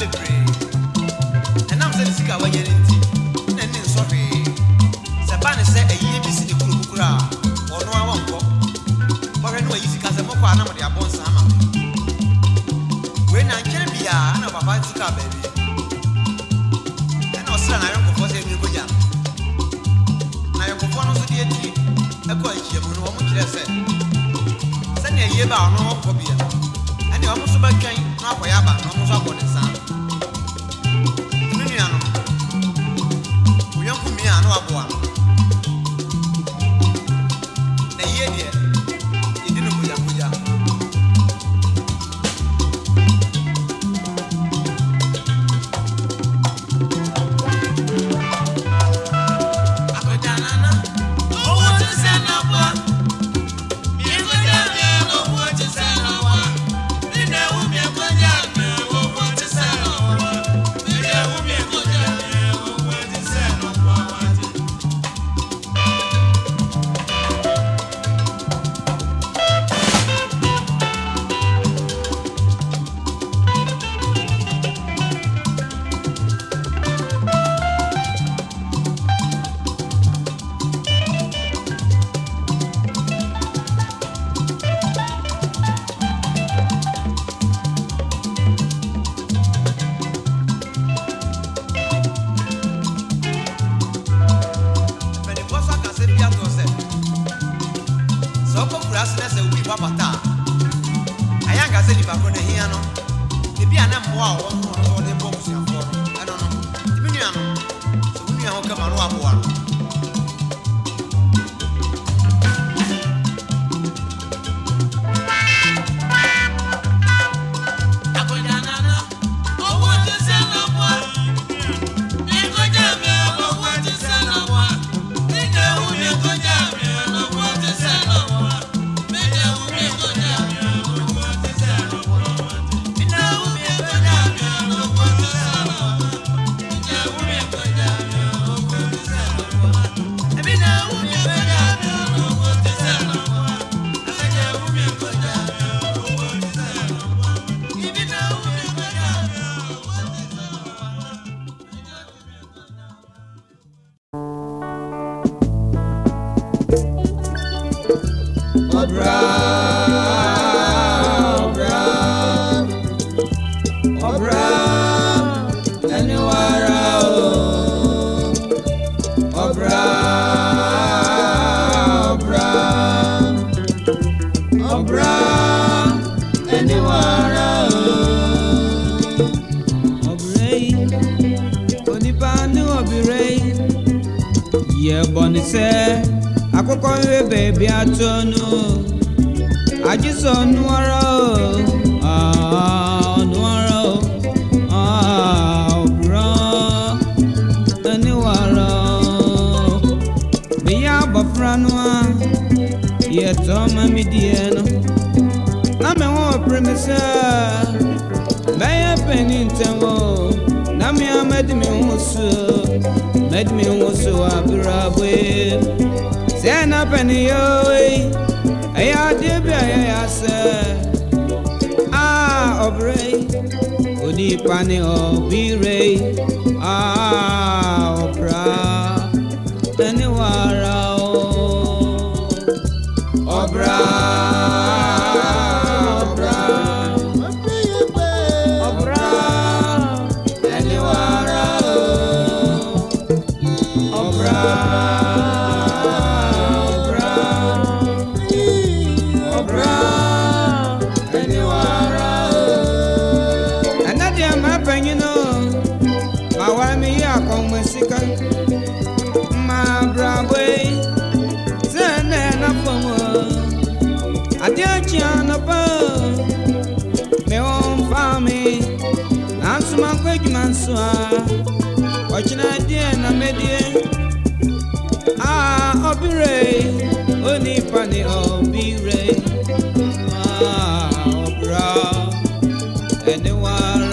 bebree ɛnam sɛ ne sika wɔyɛ no nti na ɛne nsɔ hwee sɛ ba ne sɛ ayie bi si ne kuro kukura a ɔno a wɔnkɔ wɔhwɛ ne wayi sika sɛ mokɔ a na mode abɔ nsa ama wei na nkyɛre biaa na papa nti kaa baabi ɛna ɔsra na ayɔnkofoɔ sɛ mmiri bogya na ayɔnkofoɔ no nso de ati ɛkɔ nhyiamu no wɔmo kyerɛ sɛ sɛnea yie ba a ɔno ɔkɔ bia ɛne ɔmo so bɛtwɛn na akɔyɛ aba na ɔmo so akɔ ne nsa musical ma Broadway eh. zene na fomo adiachi anapa me on fami na suma kwejuma nsua ah. ochina die na medie ah obire oni pani obire ah obra anywhere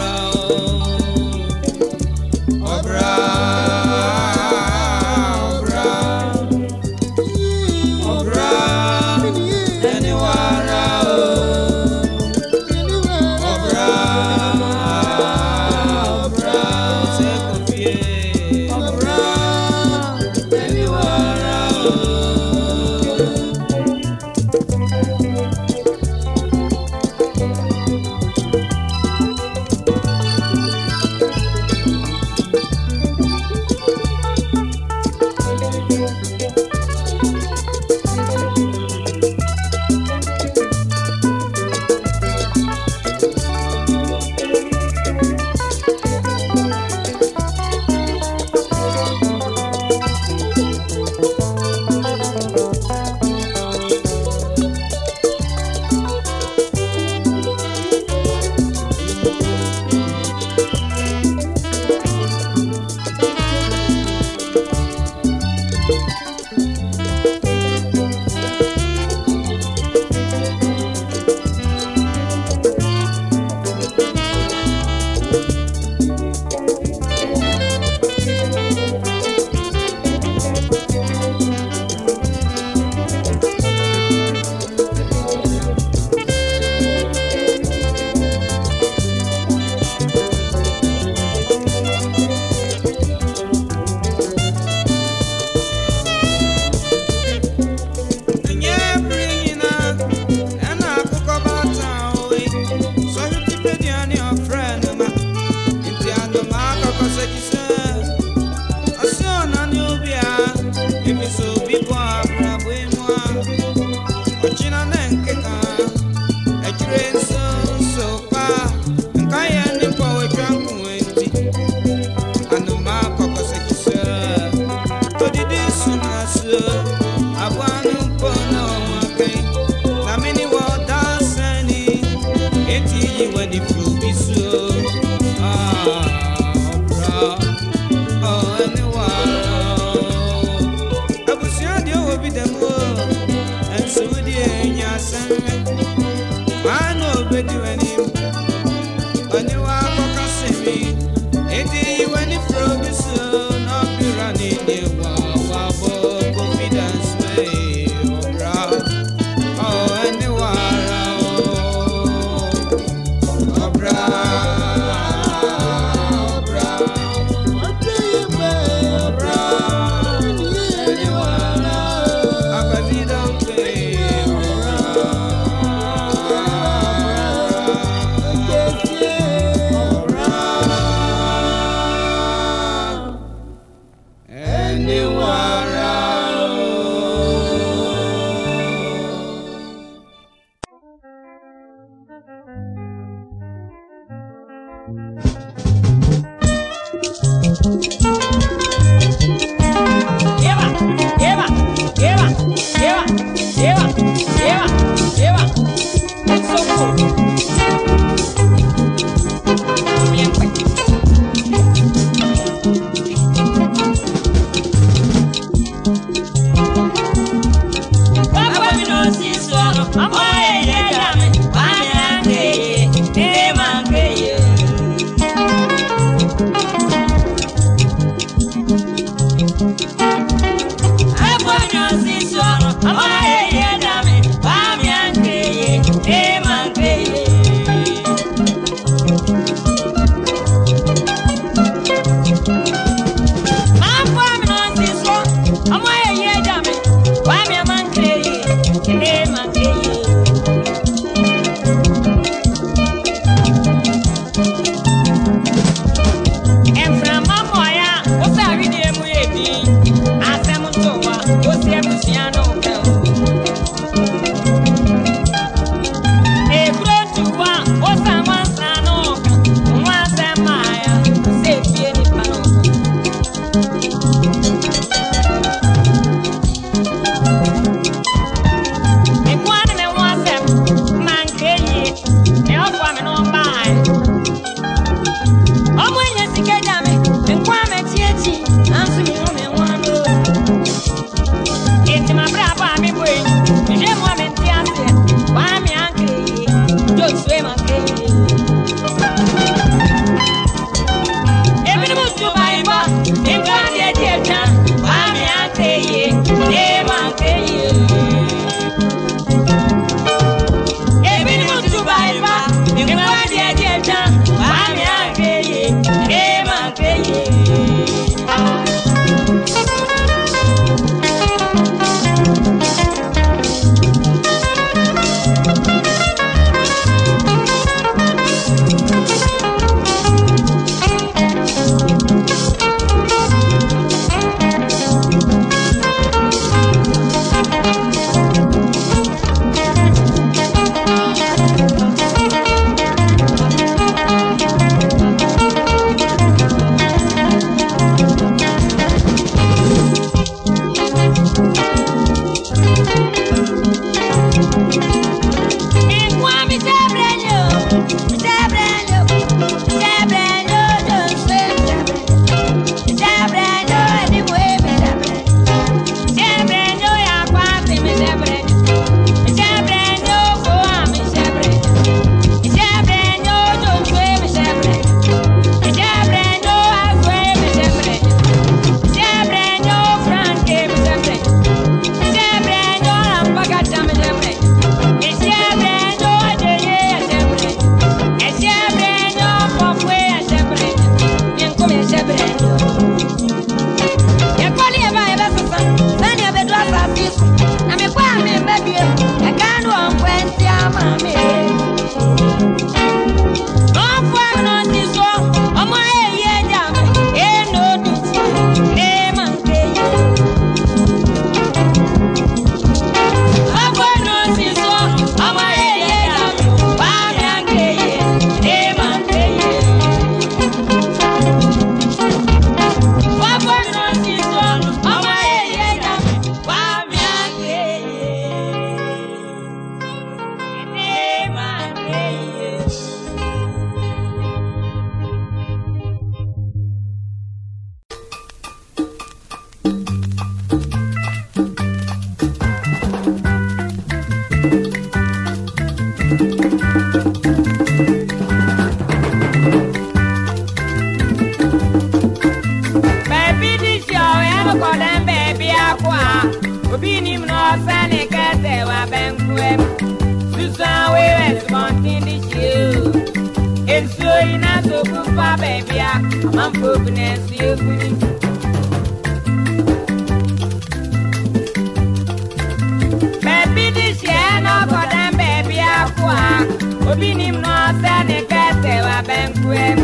obinim no sɛ ne kɛsɛ wabɛnkoam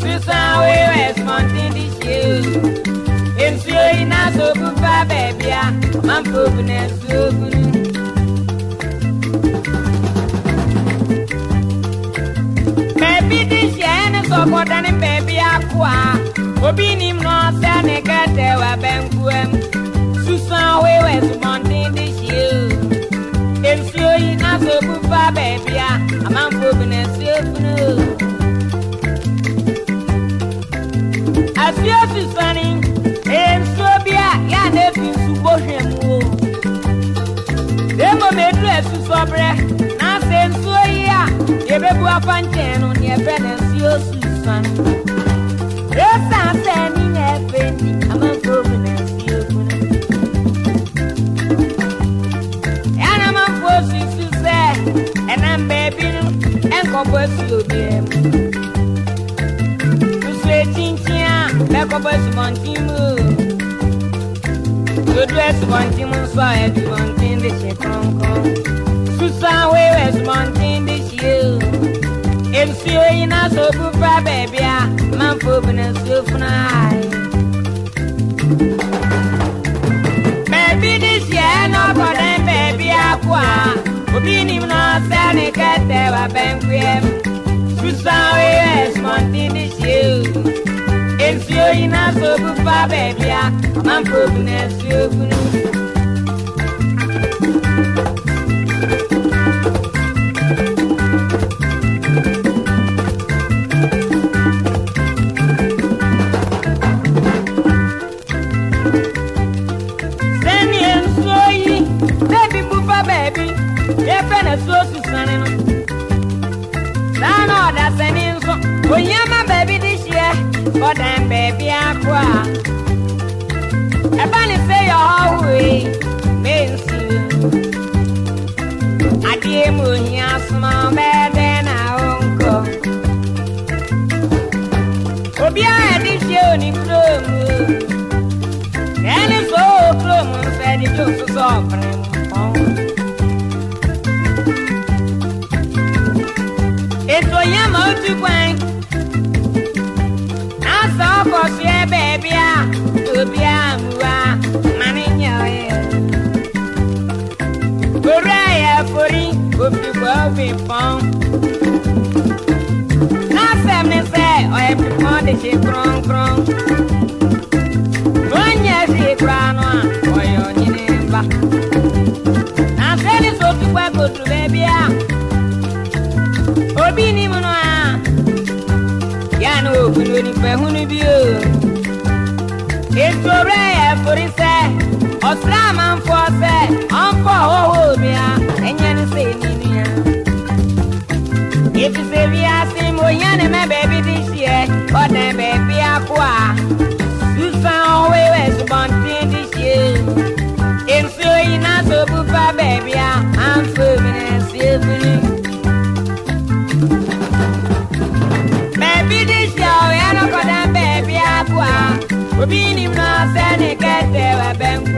susan wewɛ smɔnten de hyie nsuo yi na so gu fa baabia mampobu na nsuo gu no baabi de hyiɛ ne sɛ ɔkɔdane baabi akoa obinim no sɛ ne kɛsɛ wabɛnkoam susan wewɛ smɔnten de ba beebi a amanfo bi na esi efunu. Asi efi sani, nsuo bi a ya na efi nsu gbohwe mu o. Emo ma edu esu sọbrẹ, na asa nsuo yi a yebebu afa nkyɛn no na ebe na esi osu sani. Esa asa ni na e, efe ni amanfo bi. bɔsu obiɛ mu nso ekyinkyin a bɛkɔ bɔsu mɔnten mu o dodo ɛsu mɔnten mu nso a ɛdu mɔnten de hyɛ kɔnkɔn susan wei wɔ ɛsu mɔnten de hyɛ o nsuo yi na so obu baby, I'm a ah. manfo bi na nsuo funu ayi. Beebi ni baby na ɔbɔ ah, obinim na sani kete wa benkwem susan es montini shiu esi oyi na so bufa bebia mampo bu na esi ofunu ọ̀sẹ̀ àmàǹfọ̀ ọ̀sẹ̀ ọ̀npọ̀ owó bíà ẹ̀yẹ́ ní sè ní bíà. ètùsẹ̀ bíà sí mo yẹn ni mẹ́ bẹ́ẹ̀ bí ti ṣe ẹ̀ ọ̀dẹ̀ bẹ́ẹ̀ bíà kú à.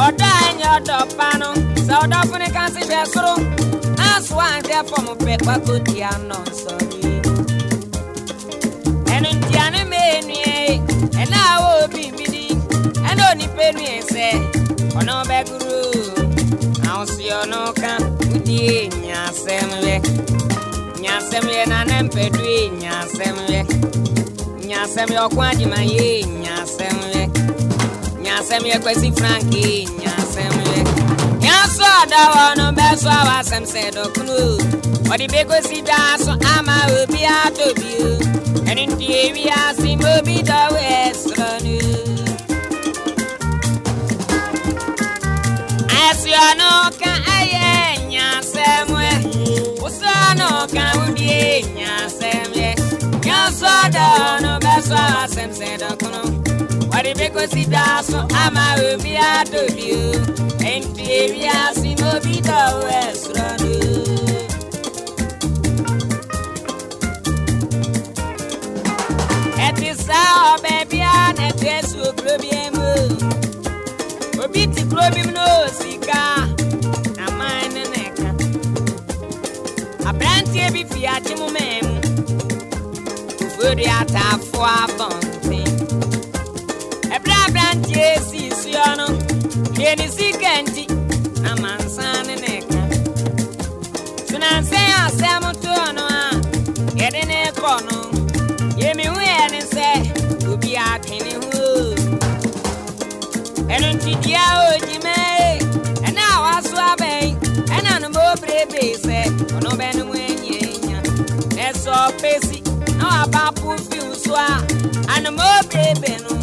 ọdọ ẹyin ọdọ panu sọ ọdọ fúnni kan sì bẹ sọrọ aṣọ àǹtẹ fọmù pẹ pákó di àná sọrí. ẹnu ti àní mẹ́ẹ̀ẹ́nu ẹ̀ ẹ̀ náà wò bí mi ní ẹnu òní pẹ́ẹ́nu ẹ̀sẹ̀ ọ̀nà ọbẹ̀ gúrú àwọn sì ọ̀nà kan kúdí èèyàn àṣẹmúlẹ̀ èèyàn àṣẹmúlẹ̀ nànẹ́ ń pẹ̀lú èèyàn àṣẹmúlẹ̀ èèyàn àṣẹmúlẹ̀ ọkùnrin àjùmáyé èèyàn àṣẹmúlẹ̀ nyasɛmyɛkɔ si franke nyasɛmyɛ nyaso adawɔ no bɛso a wasɛm sɛ dɔkono ɔde bɛkɔsi daa so ama obi atɔ bio ɛne nti ewiase ma obi dɔwo ɛsorɔ no ɛsoa no ka ɛyɛ nyasɛmɛ wosoa no ka wodie nyasɛmyɛ nyaso adawɔ no bɛso a wasɛm sɛ dɔkono ọdịbe kosibia asụ ama a adobi o enti ebi asị n'obi dọwụ esuro n'o É sá o bíá n'ẹtù ẹsù okuro bíá mu obi ti kuro bí mu n'osika aman ne n'ẹka aberanteɛ bi fi akyi mu mɛn mu ofuori a abɔn. Tieni sikenti na mansane neka Tunanse asemo tuono a Yede ne kono Yemi huye ne se Ubi akini hu Enu ntidia ojime Ena wasu abei Ena nubo brebe se Ono benu mwenye nya Neso pesi No abapu mfi uswa Anu mo brebe no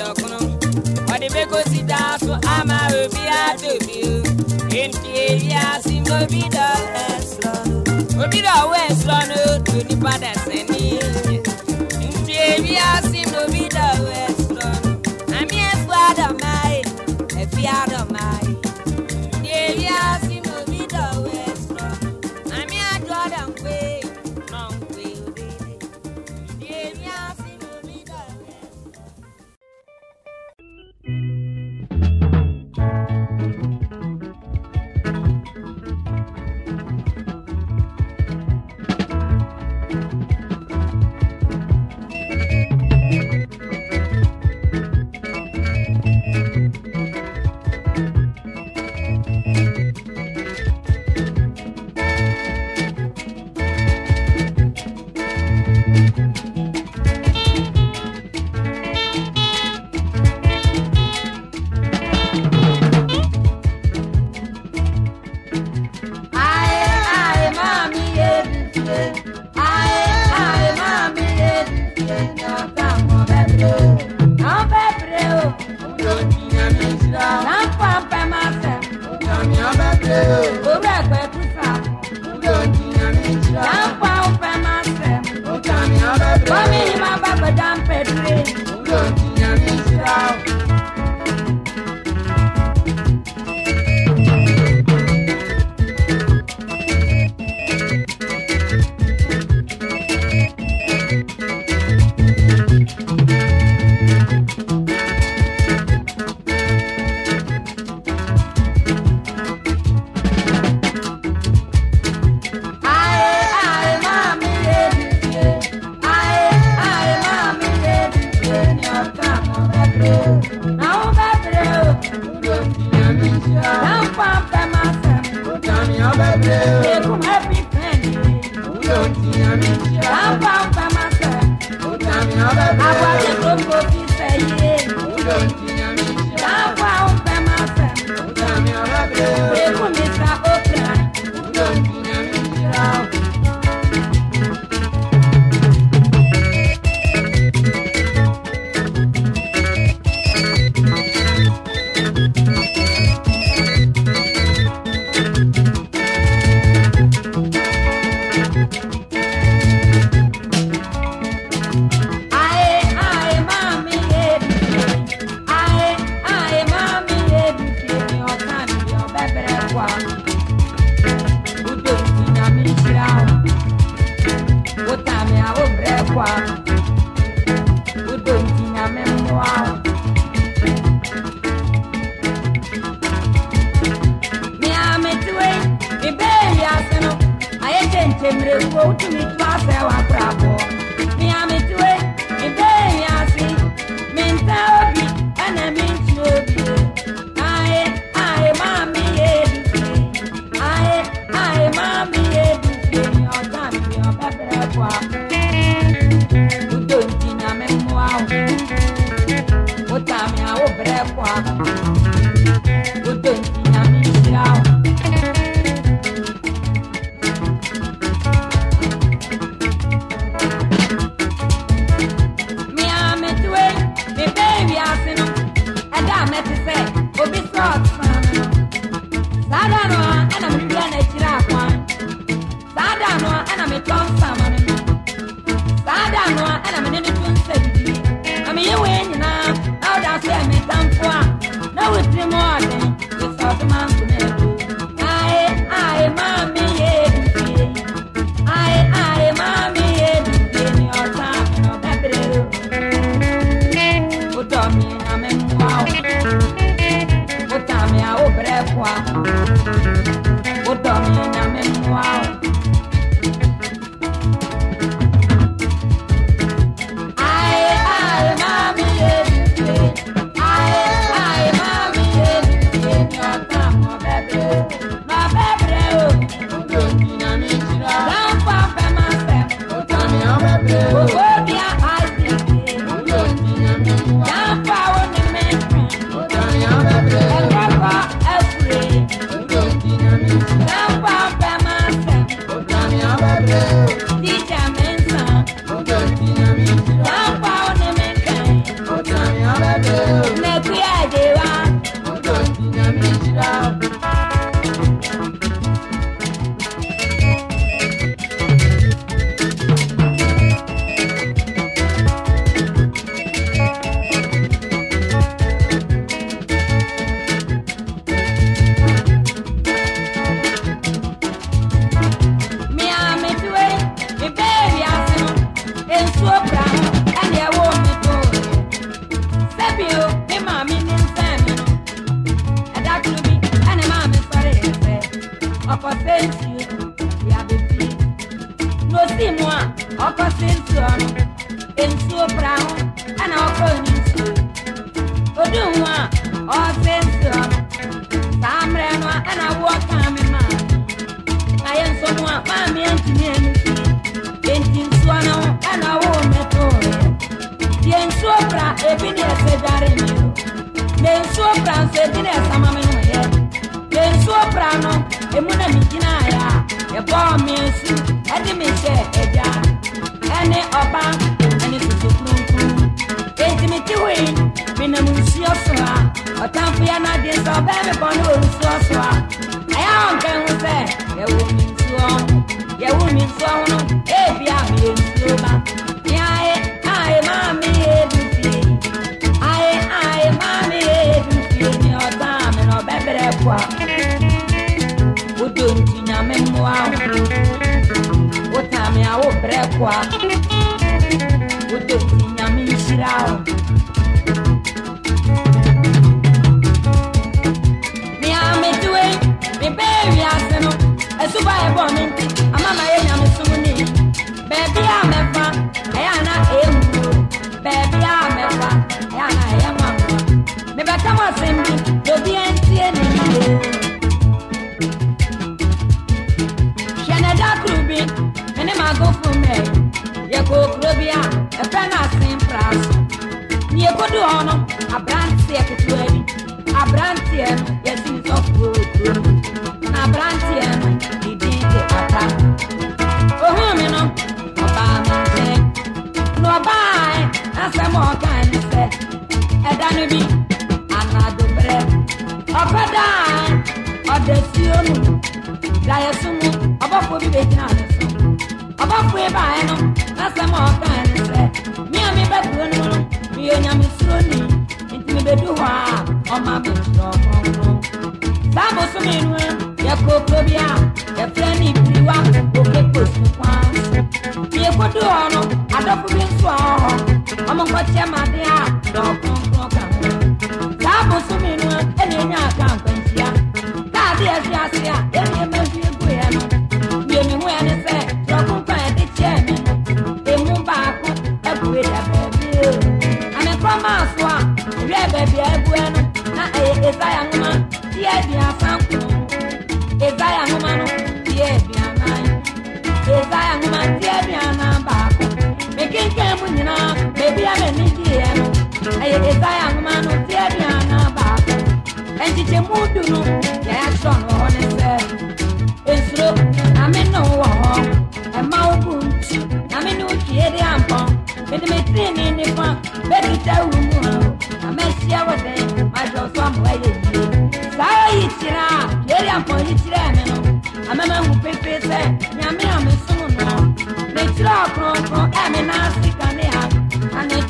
dɔkunu ɔdibe kosi daasu ama obi adobi o enti eyi asi mo bi dɔ ɛsulɔ obi dɔ wɔ ɛsulɔ no to nipa dɛsɛ ni.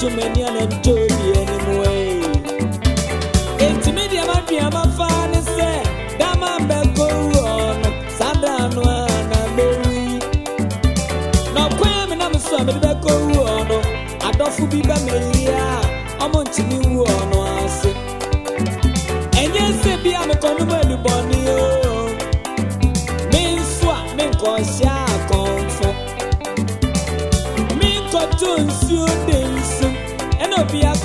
to many and them to be anyway. Eighty media, my dear, my fan is there. That man back go on. Sandra, no, and I'm very. No, crime, and I'm a son of the back go on. I don't feel be by me. I'm on to you, no.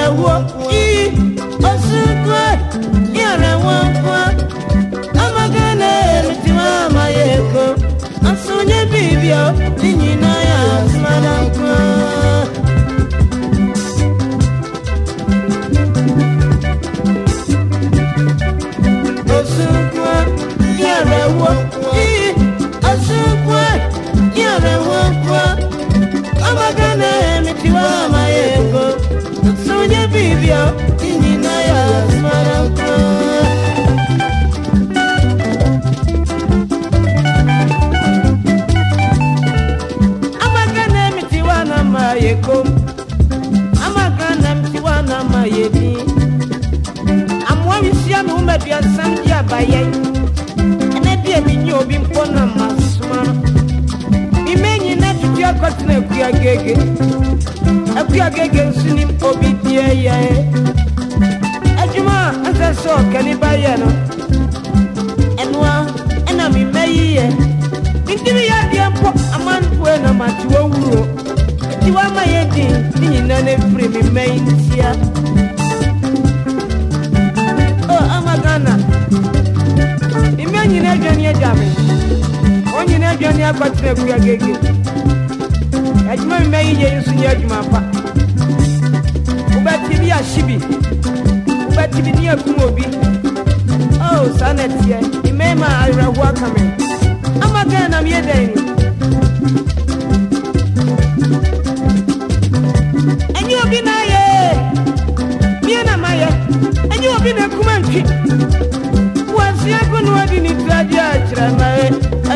ìrànwọ́ kí oṣù kọ́ ìrànwọ́ kọ́ ọmọge náà ẹni tí wọ́n máa yẹ kó ọ̀sùn yẹn bíbí ọ ní nyina yà á sùn máa dáhùn. asɛm de aba yɛn ɛnɛ deɛ menyɛ obi mpo na masoma no mema nyina tutu akɔtena akua gege akua gege nso nim obi deɛ yɛe adwuma no ɛnoa ɛna mema yiyɛ mentimi yɛ adeɛ mpo amanfoɔ na mate wawuro nti woama yɛ din ne nyina no afiri mema yi aduane akɔtena akua gege adwuma mi mɛyi yɛ nso yɛ adwuma pa wobɛte bi ahye oh, bi wobɛte bi ne akum obi o saa na teɛ ama ghana na meyɛ dɛn ni ɛnyɛ obi na ayɛ mie na mayɛ ɛnyɛ obi na akuma ntwi wɔnsea ko ne wɔde ne tuadeɛ akyerɛ nae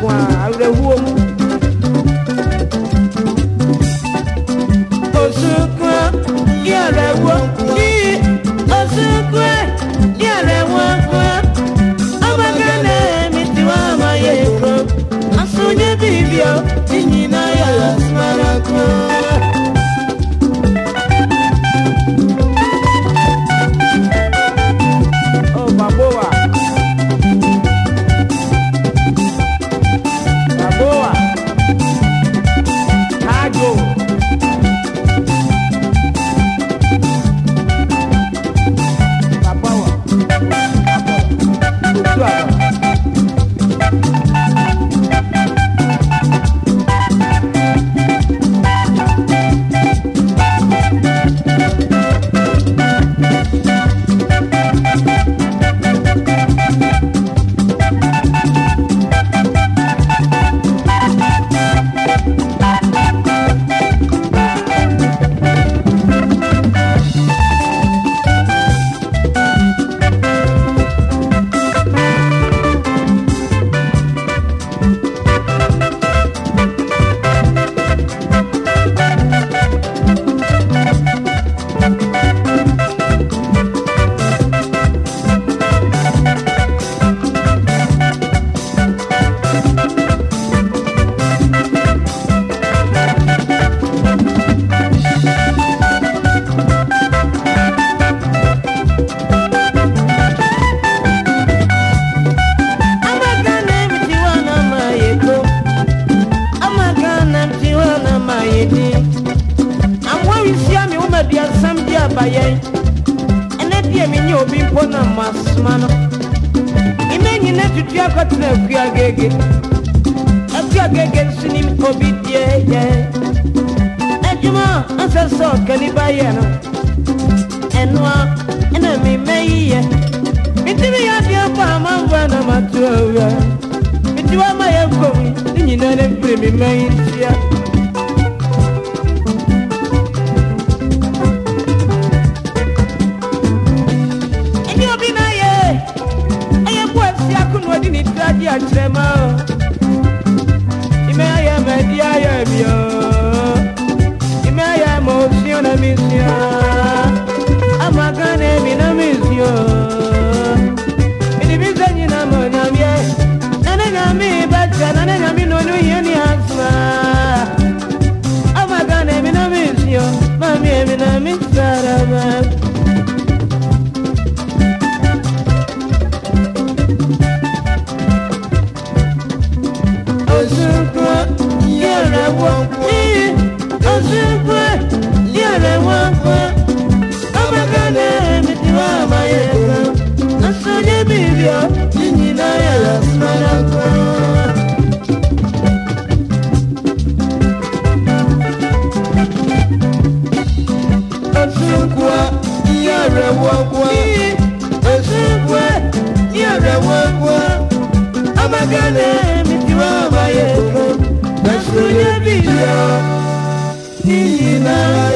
kwa aure huo aba yɛn ɛnɛ deɛ menyɛ obi mpo na masoma no mena nyina tutu akɔtena akua gege akua gege nso nim obi deɛ yɛ adwuma a ansɛ sɛ ɔkaniba yɛ no ɛnoa ɛna mema yi yɛ metumi yɛ adeɛ fa amanfoa na mato awura metuwa ma yɛ nkomi ne nyinaa ne mpire mema yi nhyia di akyerɛ ma o ime ayɛ ma di ayɛ mi o ime ma o na mi sio ama gana mi na mi sio minibi sɛ nyina ma onyamiɛ na nyami ba kyɛ na nyami na onu yɛ ni asoma ama gana mi na mi sio ma mi mi na mi sara ma. whoa, love.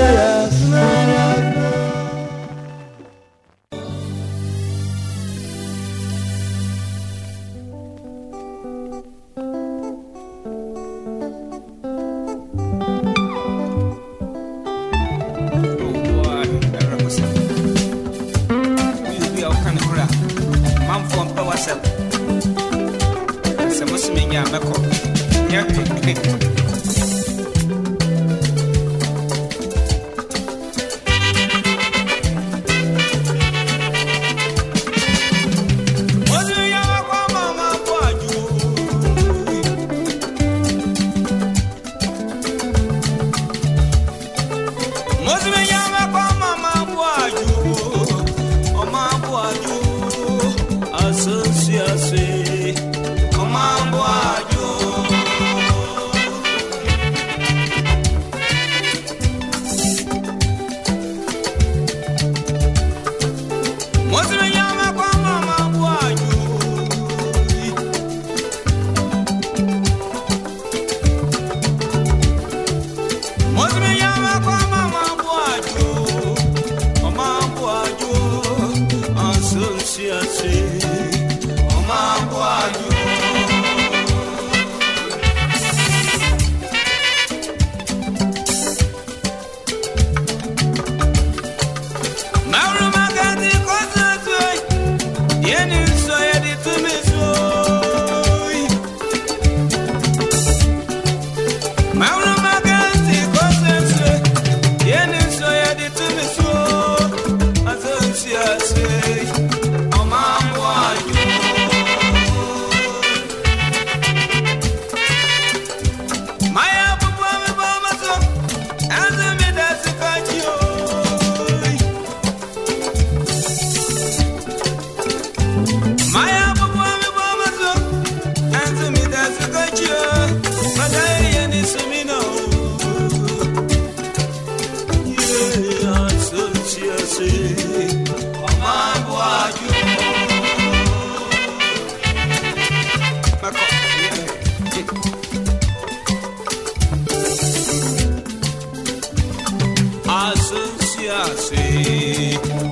ṣe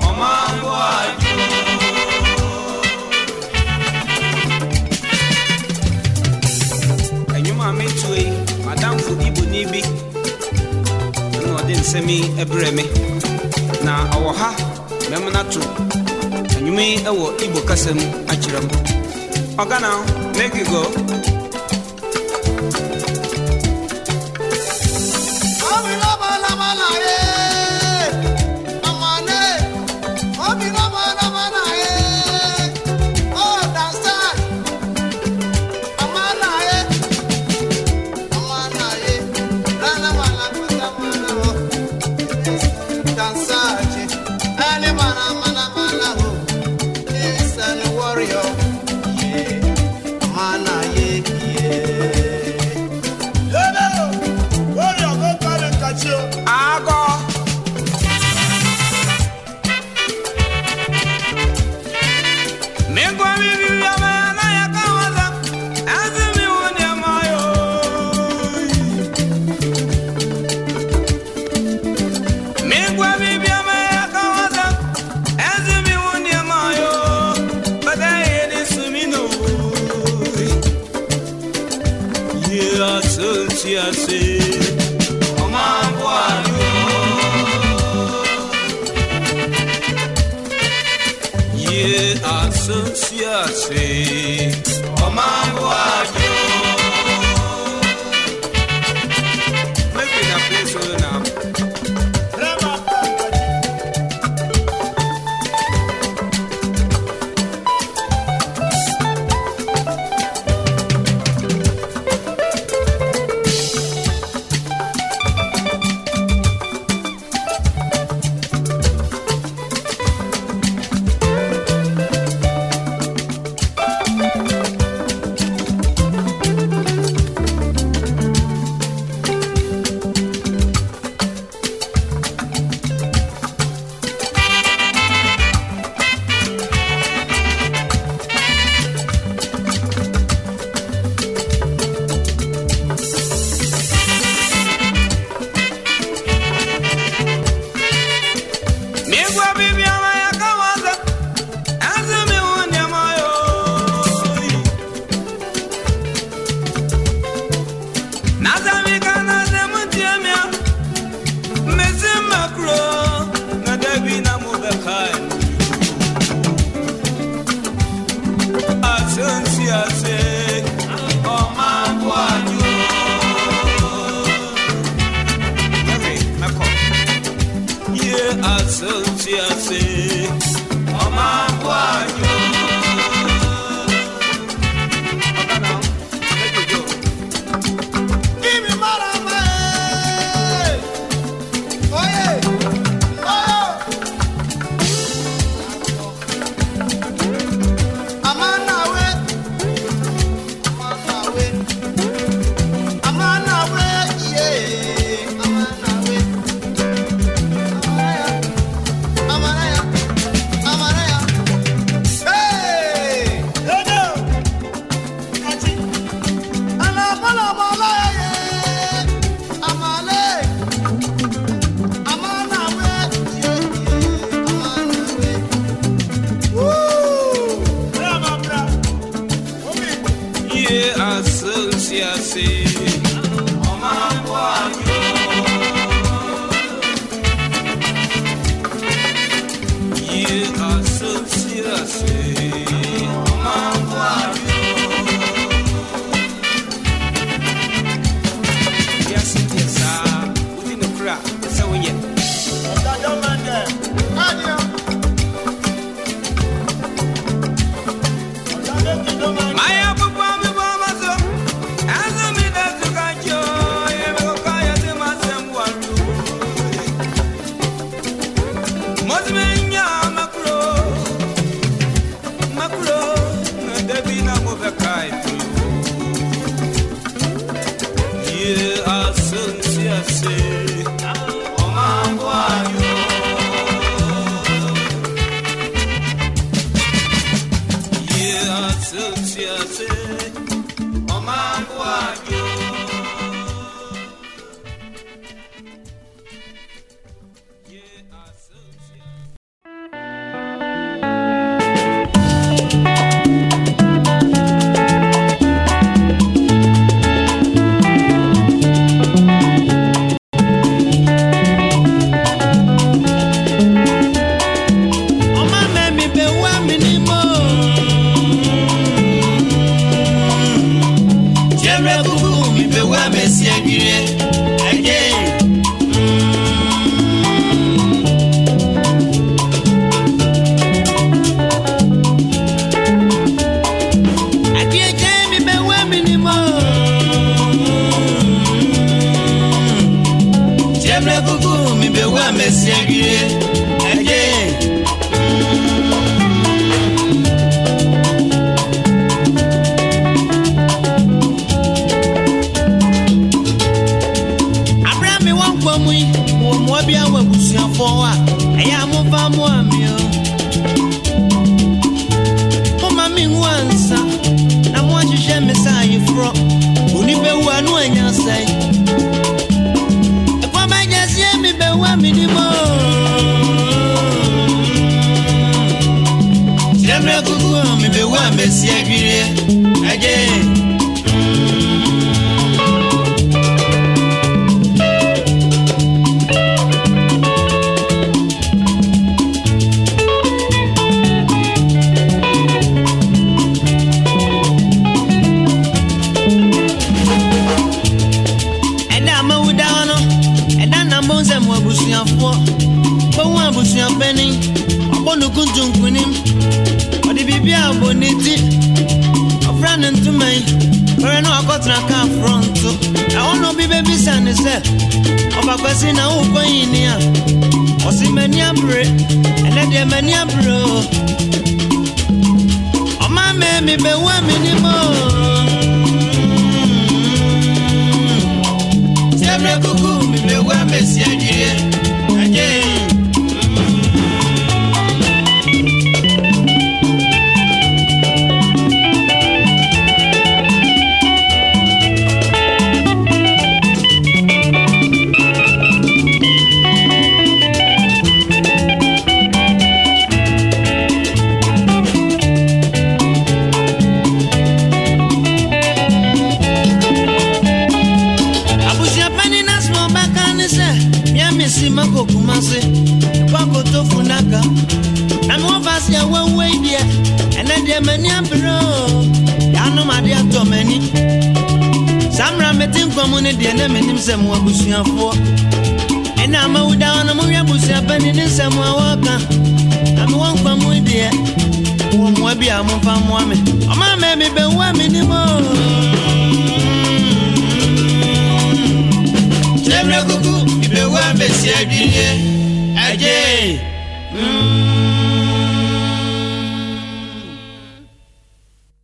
ọmọ àgọ́ àjò. ẹ̀yin máa mi tu e madamfo ibo níbí ẹnu ọdẹ nsẹm ẹbrẹ mi na ọwọ ha mẹmúna tó ẹnyinmi ẹwọ ibo kasa mu akyerẹ mu ọgá náà mẹgì